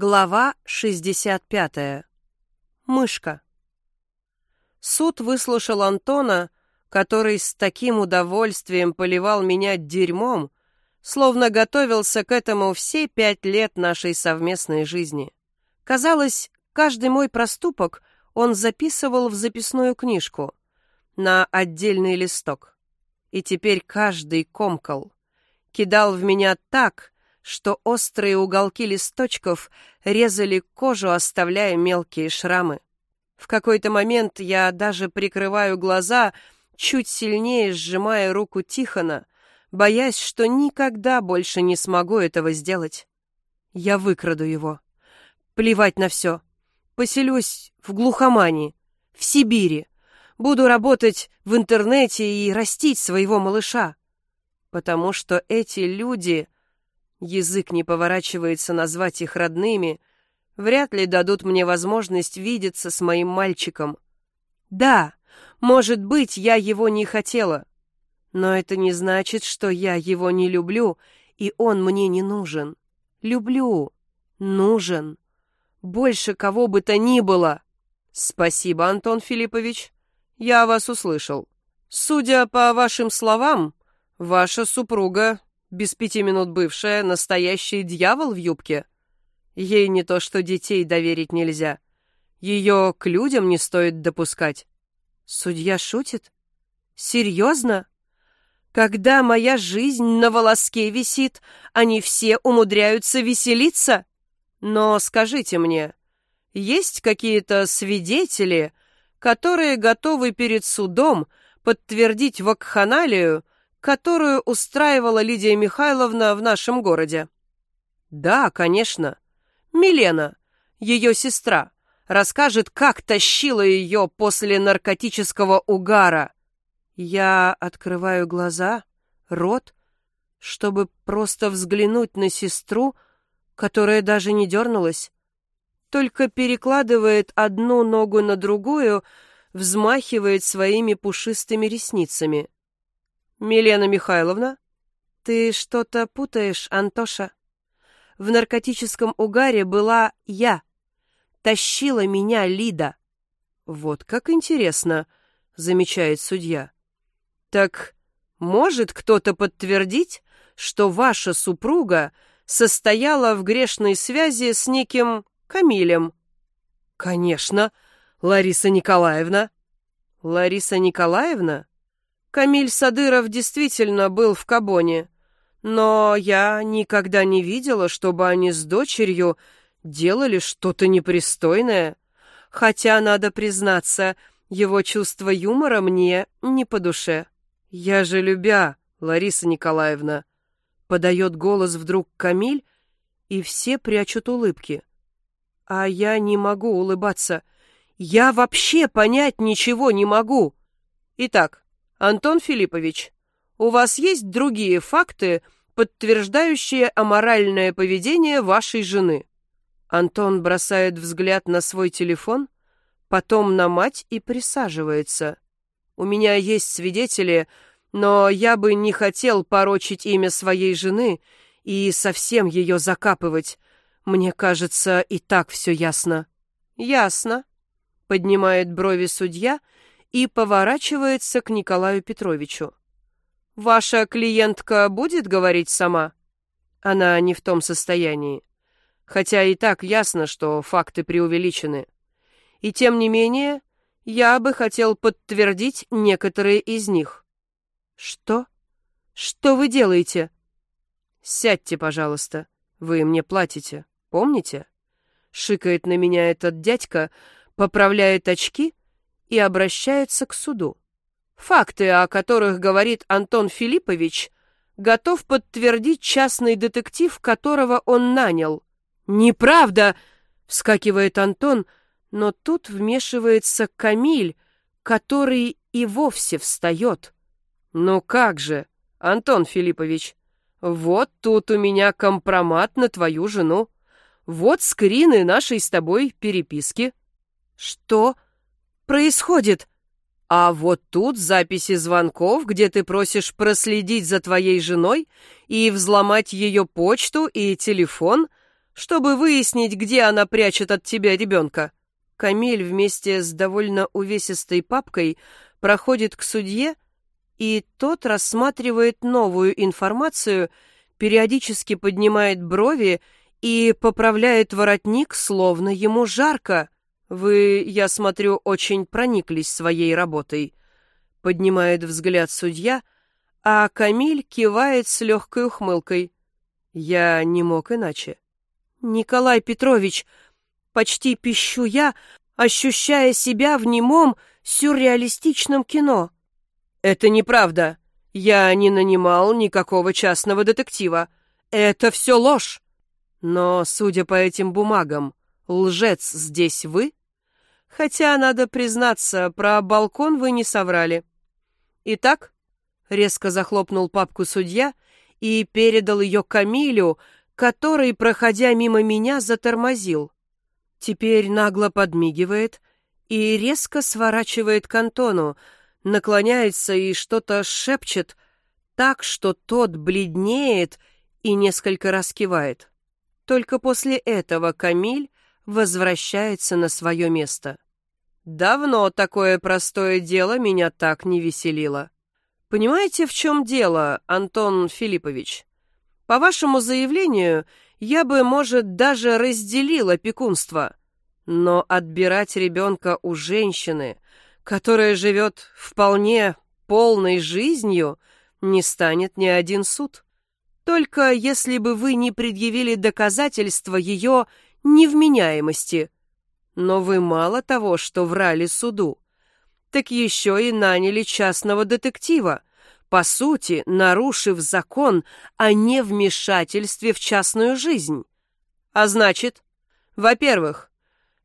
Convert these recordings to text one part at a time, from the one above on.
Глава 65. Мышка. Суд выслушал Антона, который с таким удовольствием поливал меня дерьмом, словно готовился к этому все пять лет нашей совместной жизни. Казалось, каждый мой проступок он записывал в записную книжку на отдельный листок. И теперь каждый комкал, кидал в меня так, что острые уголки листочков резали кожу, оставляя мелкие шрамы. В какой-то момент я даже прикрываю глаза, чуть сильнее сжимая руку Тихона, боясь, что никогда больше не смогу этого сделать. Я выкраду его. Плевать на все. Поселюсь в глухомании, в Сибири. Буду работать в интернете и растить своего малыша. Потому что эти люди язык не поворачивается назвать их родными, вряд ли дадут мне возможность видеться с моим мальчиком. Да, может быть, я его не хотела, но это не значит, что я его не люблю, и он мне не нужен. Люблю, нужен, больше кого бы то ни было. Спасибо, Антон Филиппович, я вас услышал. Судя по вашим словам, ваша супруга без пяти минут бывшая настоящий дьявол в юбке. Ей не то что детей доверить нельзя. Ее к людям не стоит допускать. Судья шутит? Серьезно? Когда моя жизнь на волоске висит, они все умудряются веселиться? Но скажите мне, есть какие-то свидетели, которые готовы перед судом подтвердить вакханалию, которую устраивала Лидия Михайловна в нашем городе. Да, конечно. Милена, ее сестра, расскажет, как тащила ее после наркотического угара. Я открываю глаза, рот, чтобы просто взглянуть на сестру, которая даже не дернулась, только перекладывает одну ногу на другую, взмахивает своими пушистыми ресницами. «Милена Михайловна?» «Ты что-то путаешь, Антоша. В наркотическом угаре была я. Тащила меня Лида». «Вот как интересно», — замечает судья. «Так может кто-то подтвердить, что ваша супруга состояла в грешной связи с неким Камилем?» «Конечно, Лариса Николаевна». «Лариса Николаевна?» Камиль Садыров действительно был в Кабоне, но я никогда не видела, чтобы они с дочерью делали что-то непристойное. Хотя, надо признаться, его чувство юмора мне не по душе. Я же любя, Лариса Николаевна. Подает голос вдруг Камиль, и все прячут улыбки. А я не могу улыбаться. Я вообще понять ничего не могу. Итак, Антон Филиппович, у вас есть другие факты, подтверждающие аморальное поведение вашей жены? Антон бросает взгляд на свой телефон, потом на мать и присаживается. У меня есть свидетели, но я бы не хотел порочить имя своей жены и совсем ее закапывать. Мне кажется, и так все ясно. Ясно, поднимает брови судья и поворачивается к Николаю Петровичу. «Ваша клиентка будет говорить сама?» Она не в том состоянии. Хотя и так ясно, что факты преувеличены. И тем не менее, я бы хотел подтвердить некоторые из них. «Что? Что вы делаете?» «Сядьте, пожалуйста. Вы мне платите. Помните?» Шикает на меня этот дядька, поправляет очки и обращается к суду. Факты, о которых говорит Антон Филиппович, готов подтвердить частный детектив, которого он нанял. «Неправда!» — вскакивает Антон, но тут вмешивается Камиль, который и вовсе встает. «Ну как же, Антон Филиппович, вот тут у меня компромат на твою жену. Вот скрины нашей с тобой переписки». «Что?» Происходит?» «А вот тут записи звонков, где ты просишь проследить за твоей женой и взломать ее почту и телефон, чтобы выяснить, где она прячет от тебя ребенка. Камиль вместе с довольно увесистой папкой проходит к судье, и тот рассматривает новую информацию, периодически поднимает брови и поправляет воротник, словно ему жарко. Вы, я смотрю, очень прониклись своей работой. Поднимает взгляд судья, а Камиль кивает с легкой ухмылкой. Я не мог иначе. «Николай Петрович!» Почти пищу я, ощущая себя в немом, сюрреалистичном кино. «Это неправда. Я не нанимал никакого частного детектива. Это все ложь. Но, судя по этим бумагам, лжец здесь вы? Хотя, надо признаться, про балкон вы не соврали. Итак, резко захлопнул папку судья и передал ее Камилю, который, проходя мимо меня, затормозил. Теперь нагло подмигивает и резко сворачивает к Антону, наклоняется и что-то шепчет так, что тот бледнеет и несколько раз. Только после этого Камиль возвращается на свое место. Давно такое простое дело меня так не веселило. Понимаете, в чем дело, Антон Филиппович? По вашему заявлению, я бы, может, даже разделил опекунство. Но отбирать ребенка у женщины, которая живет вполне полной жизнью, не станет ни один суд. Только если бы вы не предъявили доказательства ее невменяемости. Но вы мало того, что врали суду, так еще и наняли частного детектива, по сути, нарушив закон о невмешательстве в частную жизнь. А значит, во-первых,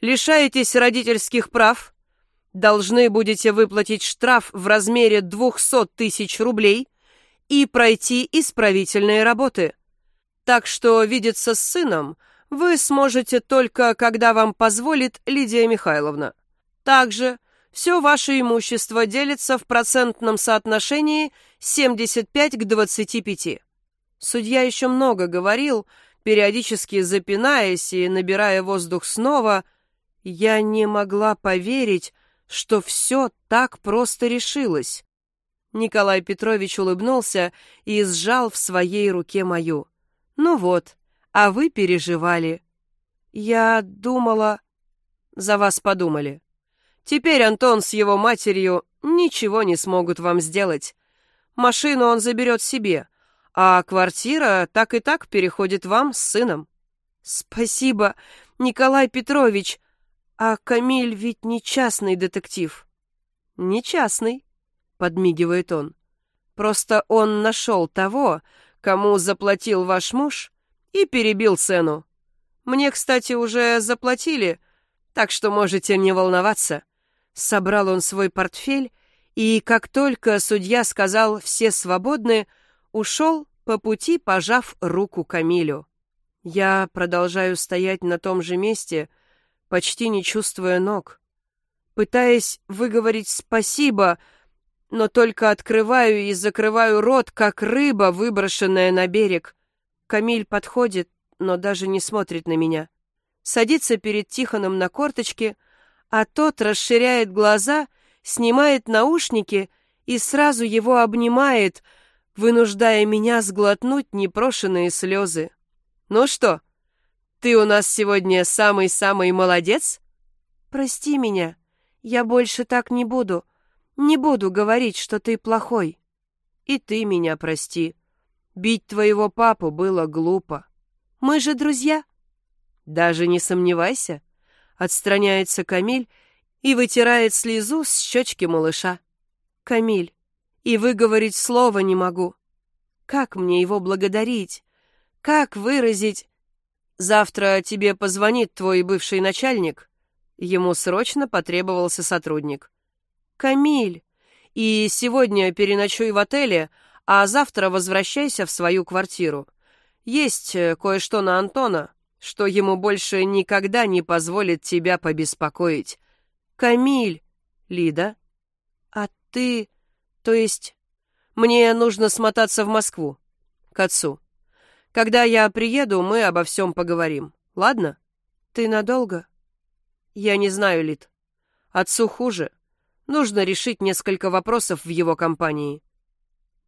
лишаетесь родительских прав, должны будете выплатить штраф в размере 200 тысяч рублей и пройти исправительные работы. Так что видеться с сыном вы сможете только, когда вам позволит Лидия Михайловна. Также все ваше имущество делится в процентном соотношении 75 к 25. Судья еще много говорил, периодически запинаясь и набирая воздух снова. Я не могла поверить, что все так просто решилось. Николай Петрович улыбнулся и сжал в своей руке мою. «Ну вот, а вы переживали». «Я думала...» «За вас подумали». Теперь Антон с его матерью ничего не смогут вам сделать. Машину он заберет себе, а квартира так и так переходит вам с сыном. Спасибо, Николай Петрович. А Камиль ведь не частный детектив. Не частный, подмигивает он. Просто он нашел того, кому заплатил ваш муж, и перебил цену. Мне, кстати, уже заплатили, так что можете не волноваться. Собрал он свой портфель, и как только судья сказал «все свободны», ушел по пути, пожав руку Камилю. Я продолжаю стоять на том же месте, почти не чувствуя ног. Пытаясь выговорить «спасибо», но только открываю и закрываю рот, как рыба, выброшенная на берег. Камиль подходит, но даже не смотрит на меня. Садится перед Тихоном на корточке — а тот расширяет глаза, снимает наушники и сразу его обнимает, вынуждая меня сглотнуть непрошенные слезы. «Ну что, ты у нас сегодня самый-самый молодец?» «Прости меня, я больше так не буду. Не буду говорить, что ты плохой. И ты меня прости. Бить твоего папу было глупо. Мы же друзья». «Даже не сомневайся», Отстраняется Камиль и вытирает слезу с щечки малыша. Камиль, и выговорить слова не могу. Как мне его благодарить? Как выразить? Завтра тебе позвонит твой бывший начальник. Ему срочно потребовался сотрудник. Камиль, и сегодня переночуй в отеле, а завтра возвращайся в свою квартиру. Есть э, кое-что на Антона что ему больше никогда не позволит тебя побеспокоить. Камиль, Лида, а ты, то есть, мне нужно смотаться в Москву, к отцу. Когда я приеду, мы обо всем поговорим. Ладно? Ты надолго? Я не знаю, Лид. Отцу хуже. Нужно решить несколько вопросов в его компании.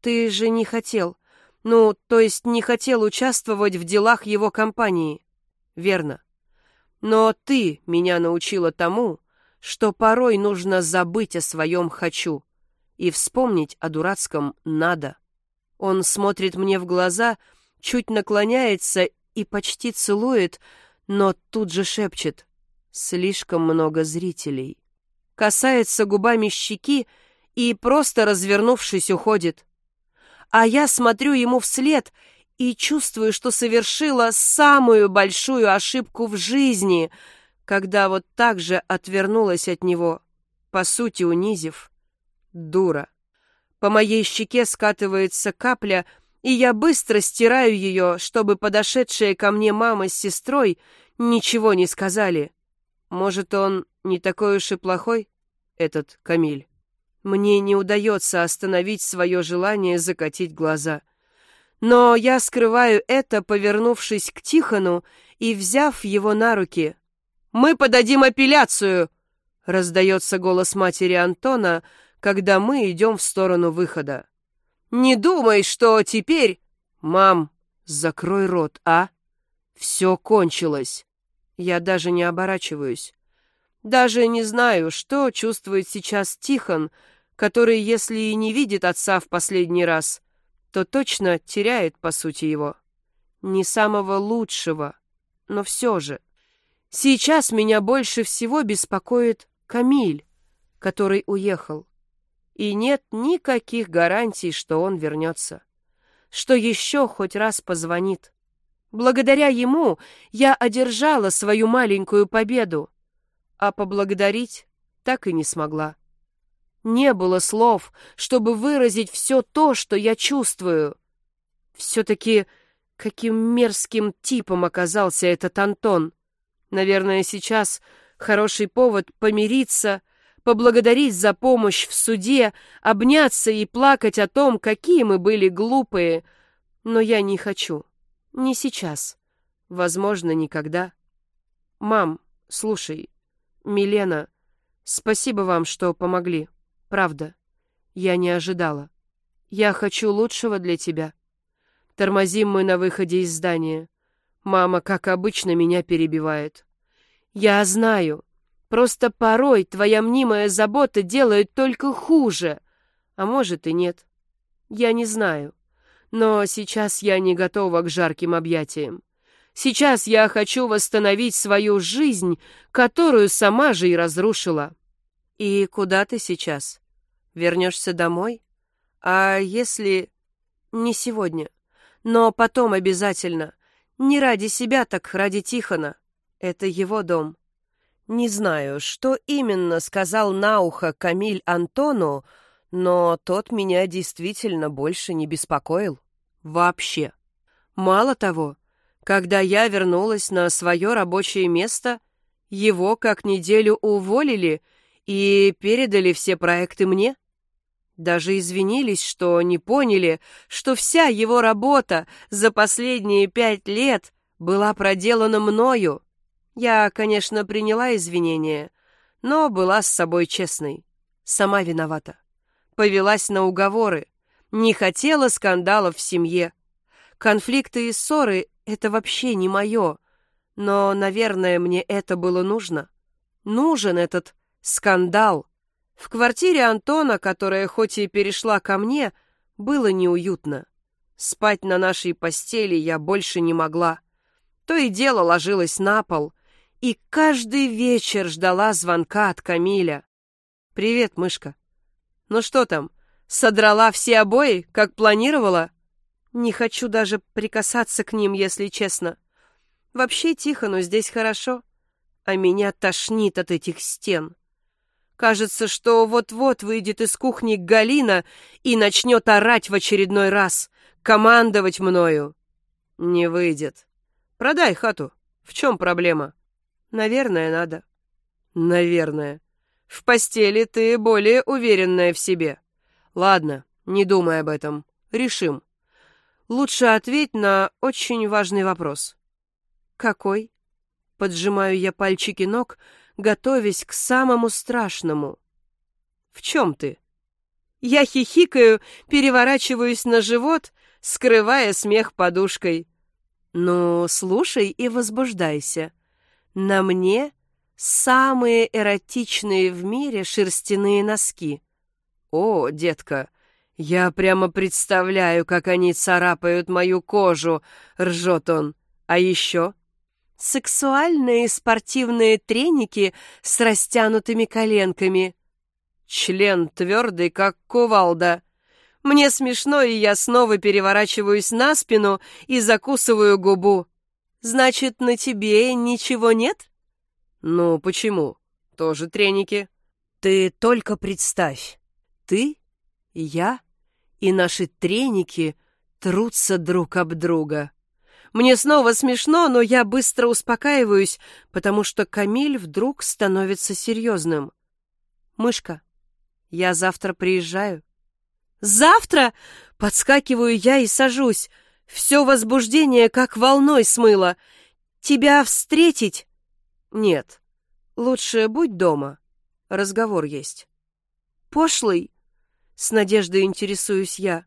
Ты же не хотел. Ну, то есть не хотел участвовать в делах его компании. Верно. Но ты меня научила тому, что порой нужно забыть о своем «хочу» и вспомнить о дурацком «надо». Он смотрит мне в глаза, чуть наклоняется и почти целует, но тут же шепчет «Слишком много зрителей». Касается губами щеки и, просто развернувшись, уходит. А я смотрю ему вслед и чувствую, что совершила самую большую ошибку в жизни, когда вот так же отвернулась от него, по сути унизив. Дура. По моей щеке скатывается капля, и я быстро стираю ее, чтобы подошедшие ко мне мама с сестрой ничего не сказали. Может, он не такой уж и плохой, этот Камиль? Мне не удается остановить свое желание закатить глаза. Но я скрываю это, повернувшись к Тихону и взяв его на руки. «Мы подадим апелляцию!» — раздается голос матери Антона, когда мы идем в сторону выхода. «Не думай, что теперь...» «Мам, закрой рот, а? Все кончилось!» Я даже не оборачиваюсь. Даже не знаю, что чувствует сейчас Тихон, который, если и не видит отца в последний раз, то точно теряет, по сути, его. Не самого лучшего, но все же. Сейчас меня больше всего беспокоит Камиль, который уехал и нет никаких гарантий, что он вернется, что еще хоть раз позвонит. Благодаря ему я одержала свою маленькую победу, а поблагодарить так и не смогла. Не было слов, чтобы выразить все то, что я чувствую. Все-таки каким мерзким типом оказался этот Антон. Наверное, сейчас хороший повод помириться поблагодарить за помощь в суде, обняться и плакать о том, какие мы были глупые. Но я не хочу. Не сейчас. Возможно, никогда. Мам, слушай, Милена, спасибо вам, что помогли. Правда. Я не ожидала. Я хочу лучшего для тебя. Тормозим мы на выходе из здания. Мама, как обычно, меня перебивает. Я знаю, Просто порой твоя мнимая забота делает только хуже. А может и нет. Я не знаю. Но сейчас я не готова к жарким объятиям. Сейчас я хочу восстановить свою жизнь, которую сама же и разрушила. И куда ты сейчас? Вернешься домой? А если... Не сегодня, но потом обязательно. Не ради себя, так ради Тихона. Это его дом. Не знаю, что именно сказал на ухо Камиль Антону, но тот меня действительно больше не беспокоил. Вообще. Мало того, когда я вернулась на свое рабочее место, его как неделю уволили и передали все проекты мне. Даже извинились, что не поняли, что вся его работа за последние пять лет была проделана мною. Я, конечно, приняла извинения, но была с собой честной. Сама виновата. Повелась на уговоры. Не хотела скандалов в семье. Конфликты и ссоры — это вообще не мое. Но, наверное, мне это было нужно. Нужен этот скандал. В квартире Антона, которая хоть и перешла ко мне, было неуютно. Спать на нашей постели я больше не могла. То и дело ложилась на пол — и каждый вечер ждала звонка от Камиля. «Привет, мышка. Ну что там, содрала все обои, как планировала?» «Не хочу даже прикасаться к ним, если честно. Вообще тихо, но здесь хорошо, а меня тошнит от этих стен. Кажется, что вот-вот выйдет из кухни Галина и начнет орать в очередной раз, командовать мною. Не выйдет. Продай хату. В чем проблема?» Наверное, надо. Наверное. В постели ты более уверенная в себе. Ладно, не думай об этом. Решим. Лучше ответь на очень важный вопрос. Какой? Поджимаю я пальчики ног, готовясь к самому страшному. В чем ты? Я хихикаю, переворачиваюсь на живот, скрывая смех подушкой. Ну, слушай и возбуждайся. На мне самые эротичные в мире шерстяные носки. О, детка, я прямо представляю, как они царапают мою кожу, ржет он. А еще сексуальные спортивные треники с растянутыми коленками. Член твердый, как кувалда. Мне смешно, и я снова переворачиваюсь на спину и закусываю губу. Значит, на тебе ничего нет? Ну, почему? Тоже треники. Ты только представь. Ты, я и наши треники трутся друг об друга. Мне снова смешно, но я быстро успокаиваюсь, потому что Камиль вдруг становится серьезным. «Мышка, я завтра приезжаю». «Завтра?» — подскакиваю я и сажусь. Все возбуждение как волной смыло. «Тебя встретить?» «Нет, лучше будь дома. Разговор есть». «Пошлый?» — с надеждой интересуюсь я.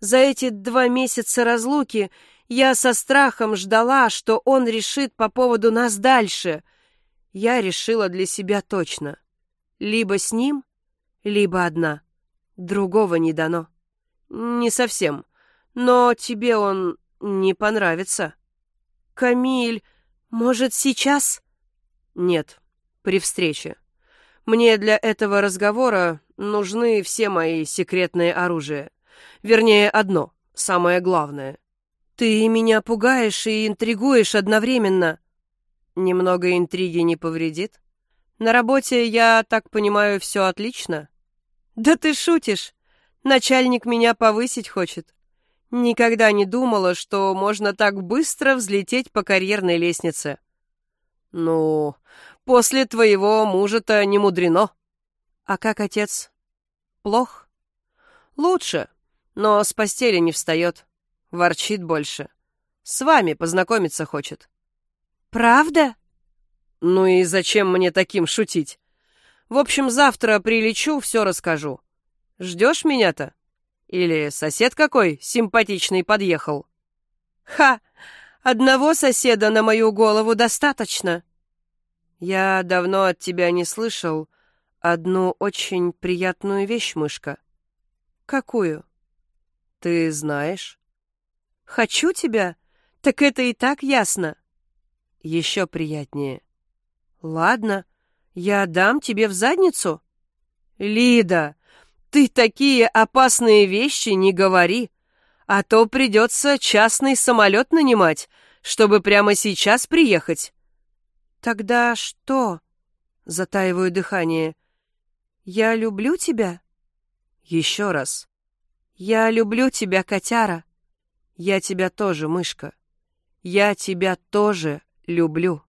«За эти два месяца разлуки я со страхом ждала, что он решит по поводу нас дальше. Я решила для себя точно. Либо с ним, либо одна. Другого не дано. Не совсем. Но тебе он не понравится. Камиль, может, сейчас? Нет, при встрече. Мне для этого разговора нужны все мои секретные оружия. Вернее, одно, самое главное. Ты меня пугаешь и интригуешь одновременно. Немного интриги не повредит? На работе, я так понимаю, все отлично? Да ты шутишь. Начальник меня повысить хочет. Никогда не думала, что можно так быстро взлететь по карьерной лестнице. Ну, после твоего мужа-то не мудрено. А как отец? Плох? Лучше, но с постели не встает. Ворчит больше. С вами познакомиться хочет. Правда? Ну и зачем мне таким шутить? В общем, завтра прилечу, все расскажу. Ждешь меня-то? Или сосед какой симпатичный подъехал? Ха! Одного соседа на мою голову достаточно. Я давно от тебя не слышал одну очень приятную вещь, мышка. Какую? Ты знаешь? Хочу тебя? Так это и так ясно. Еще приятнее. Ладно, я дам тебе в задницу. Лида, ты такие опасные вещи не говори, а то придется частный самолет нанимать, чтобы прямо сейчас приехать. Тогда что? Затаиваю дыхание. Я люблю тебя? Еще раз. Я люблю тебя, котяра. Я тебя тоже, мышка. Я тебя тоже люблю.